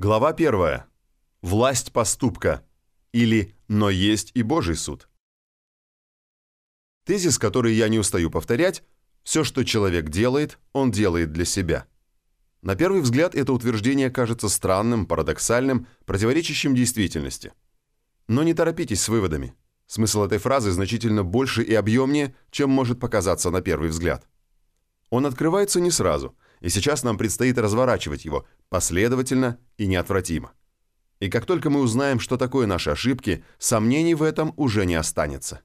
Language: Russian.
Глава 1. Власть поступка. Или «но есть и Божий суд». Тезис, который я не устаю повторять, все, что человек делает, он делает для себя. На первый взгляд это утверждение кажется странным, парадоксальным, противоречащим действительности. Но не торопитесь с выводами. Смысл этой фразы значительно больше и объемнее, чем может показаться на первый взгляд. Он открывается не сразу, и сейчас нам предстоит разворачивать его последовательно и неотвратимо. И как только мы узнаем, что такое наши ошибки, сомнений в этом уже не останется.